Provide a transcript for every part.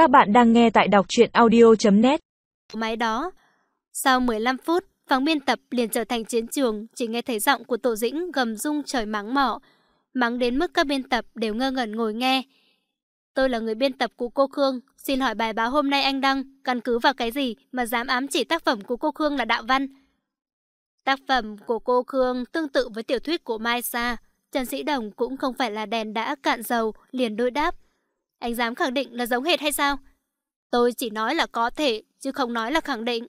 Các bạn đang nghe tại đọc truyện audio.net Máy đó. Sau 15 phút, phòng biên tập liền trở thành chiến trường, chỉ nghe thấy giọng của Tổ Dĩnh gầm rung trời mắng mỏ. Mắng đến mức các biên tập đều ngơ ngẩn ngồi nghe. Tôi là người biên tập của cô Khương, xin hỏi bài báo hôm nay anh đăng, căn cứ vào cái gì mà dám ám chỉ tác phẩm của cô Khương là đạo văn? Tác phẩm của cô Khương tương tự với tiểu thuyết của Mai Sa. Trần Sĩ Đồng cũng không phải là đèn đã cạn dầu, liền đối đáp. Anh dám khẳng định là giống hệt hay sao? Tôi chỉ nói là có thể, chứ không nói là khẳng định.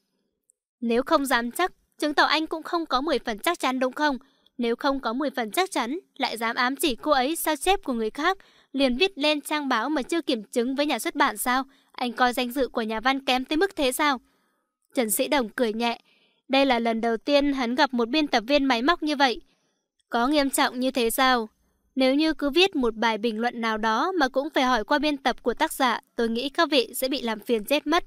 Nếu không dám chắc, chứng tỏ anh cũng không có 10 phần chắc chắn đúng không? Nếu không có 10 phần chắc chắn, lại dám ám chỉ cô ấy sao chép của người khác, liền viết lên trang báo mà chưa kiểm chứng với nhà xuất bản sao? Anh coi danh dự của nhà văn kém tới mức thế sao? Trần Sĩ Đồng cười nhẹ. Đây là lần đầu tiên hắn gặp một biên tập viên máy móc như vậy. Có nghiêm trọng như thế sao? Nếu như cứ viết một bài bình luận nào đó mà cũng phải hỏi qua biên tập của tác giả, tôi nghĩ các vị sẽ bị làm phiền chết mất.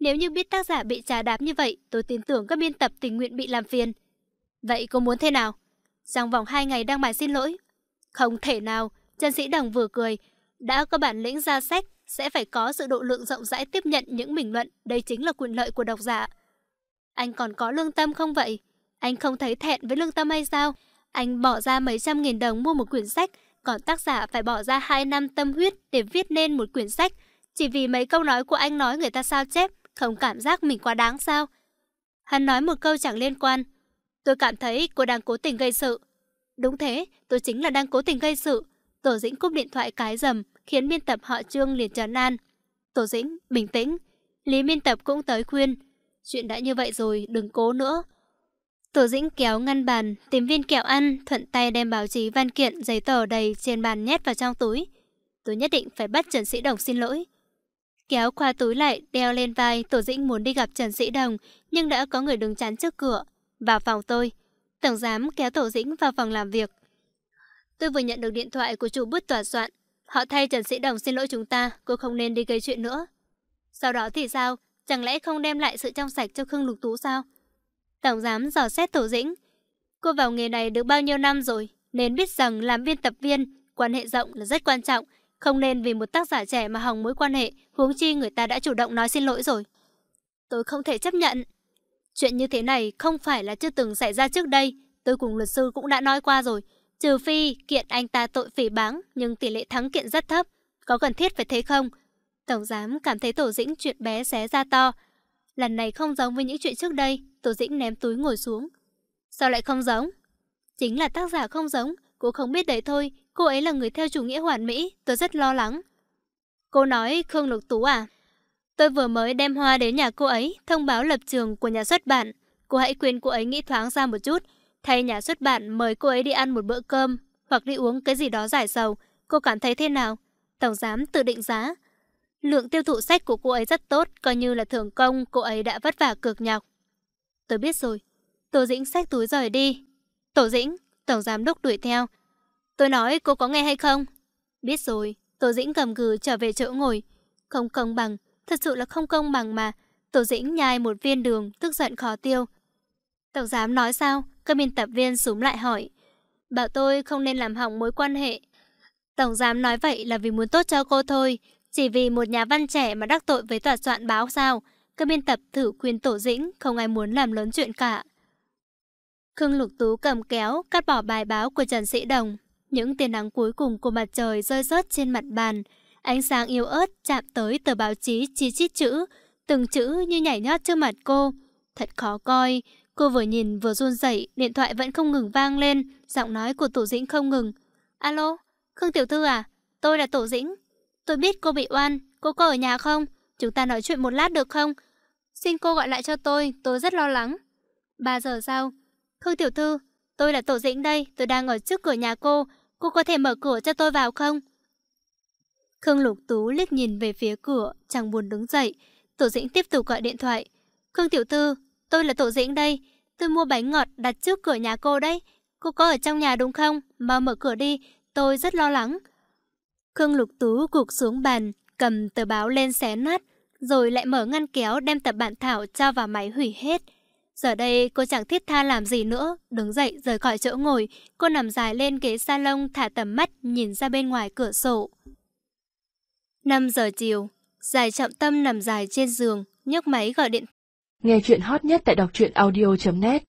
Nếu như biết tác giả bị trà đạp như vậy, tôi tin tưởng các biên tập tình nguyện bị làm phiền. Vậy cô muốn thế nào? Trong vòng 2 ngày đăng bài xin lỗi? Không thể nào, Trần Sĩ Đồng vừa cười. Đã có bản lĩnh ra sách, sẽ phải có sự độ lượng rộng rãi tiếp nhận những bình luận, đây chính là quyền lợi của độc giả. Anh còn có lương tâm không vậy? Anh không thấy thẹn với lương tâm hay sao? Anh bỏ ra mấy trăm nghìn đồng mua một quyển sách, còn tác giả phải bỏ ra 2 năm tâm huyết để viết nên một quyển sách. Chỉ vì mấy câu nói của anh nói người ta sao chép, không cảm giác mình quá đáng sao? Hắn nói một câu chẳng liên quan. Tôi cảm thấy cô đang cố tình gây sự. Đúng thế, tôi chính là đang cố tình gây sự. Tổ dĩnh cúp điện thoại cái dầm, khiến biên tập họ trương liền trấn an. Tổ dĩnh, bình tĩnh. Lý biên tập cũng tới khuyên. Chuyện đã như vậy rồi, đừng cố nữa. Tổ dĩnh kéo ngăn bàn, tìm viên kẹo ăn, thuận tay đem báo chí văn kiện, giấy tờ đầy trên bàn nhét vào trong túi. Tôi nhất định phải bắt Trần Sĩ Đồng xin lỗi. Kéo qua túi lại, đeo lên vai, Tổ dĩnh muốn đi gặp Trần Sĩ Đồng, nhưng đã có người đứng chắn trước cửa. Vào phòng tôi. Tổng giám kéo Tổ dĩnh vào phòng làm việc. Tôi vừa nhận được điện thoại của chủ bút tòa soạn. Họ thay Trần Sĩ Đồng xin lỗi chúng ta, cô không nên đi gây chuyện nữa. Sau đó thì sao? Chẳng lẽ không đem lại sự trong sạch cho Khương Lục Tú sao? Tổng giám dò xét Tổ Dĩnh. Cô vào nghề này được bao nhiêu năm rồi, nên biết rằng làm biên tập viên, quan hệ rộng là rất quan trọng. Không nên vì một tác giả trẻ mà hỏng mối quan hệ, huống chi người ta đã chủ động nói xin lỗi rồi. Tôi không thể chấp nhận. Chuyện như thế này không phải là chưa từng xảy ra trước đây. Tôi cùng luật sư cũng đã nói qua rồi. Trừ phi kiện anh ta tội phỉ báng, nhưng tỷ lệ thắng kiện rất thấp. Có cần thiết phải thế không? Tổng giám cảm thấy Tổ Dĩnh chuyện bé xé ra to. Lần này không giống với những chuyện trước đây, Tổ Dĩnh ném túi ngồi xuống. Sao lại không giống? Chính là tác giả không giống, cô không biết đấy thôi, cô ấy là người theo chủ nghĩa hoàn mỹ, tôi rất lo lắng. Cô nói Khương Lục Tú à? Tôi vừa mới đem hoa đến nhà cô ấy, thông báo lập trường của nhà xuất bản. Cô hãy khuyên cô ấy nghĩ thoáng ra một chút, thay nhà xuất bản mời cô ấy đi ăn một bữa cơm, hoặc đi uống cái gì đó giải sầu. Cô cảm thấy thế nào? Tổng giám tự định giá. Lượng tiêu thụ sách của cô ấy rất tốt, coi như là thưởng công cô ấy đã vất vả cực nhọc. Tôi biết rồi. Tổ dĩnh xách túi rời đi. Tổ dĩnh, tổng giám đốc đuổi theo. Tôi nói cô có nghe hay không? Biết rồi. Tổ dĩnh cầm gừ trở về chỗ ngồi. Không công bằng, thật sự là không công bằng mà. Tổ dĩnh nhai một viên đường, tức giận khó tiêu. Tổng giám nói sao? Các biên tập viên súng lại hỏi. Bảo tôi không nên làm hỏng mối quan hệ. Tổng giám nói vậy là vì muốn tốt cho cô thôi. Chỉ vì một nhà văn trẻ mà đắc tội với tòa soạn báo sao? Các biên tập thử khuyên Tổ Dĩnh, không ai muốn làm lớn chuyện cả. Khương Lục Tú cầm kéo, cắt bỏ bài báo của Trần Sĩ Đồng. Những tia nắng cuối cùng của mặt trời rơi rớt trên mặt bàn. Ánh sáng yếu ớt chạm tới tờ báo chí chi chít chữ, từng chữ như nhảy nhót trước mặt cô. Thật khó coi, cô vừa nhìn vừa run rẩy, điện thoại vẫn không ngừng vang lên, giọng nói của Tổ Dĩnh không ngừng. Alo, Khương Tiểu Thư à? Tôi là Tổ Dĩnh. Tôi biết cô bị oan, cô có ở nhà không? Chúng ta nói chuyện một lát được không? Xin cô gọi lại cho tôi, tôi rất lo lắng. 3 giờ sau. Khương Tiểu Thư, tôi là Tổ Dĩnh đây, tôi đang ở trước cửa nhà cô. Cô có thể mở cửa cho tôi vào không? Khương Lục Tú liếc nhìn về phía cửa, chẳng buồn đứng dậy. Tổ Dĩnh tiếp tục gọi điện thoại. Khương Tiểu Thư, tôi là Tổ Dĩnh đây. Tôi mua bánh ngọt đặt trước cửa nhà cô đấy. Cô có ở trong nhà đúng không? Mau mở cửa đi, tôi rất lo lắng. Khương Lục Tú gục xuống bàn, cầm tờ báo lên xé nát, rồi lại mở ngăn kéo đem tập bản thảo cho vào máy hủy hết. Giờ đây cô chẳng thiết tha làm gì nữa, đứng dậy rời khỏi chỗ ngồi, cô nằm dài lên ghế salon thả tầm mắt nhìn ra bên ngoài cửa sổ. 5 giờ chiều, Giải trọng tâm nằm dài trên giường, nhấc máy gọi điện. Nghe chuyện hot nhất tại đọc truyện audio.net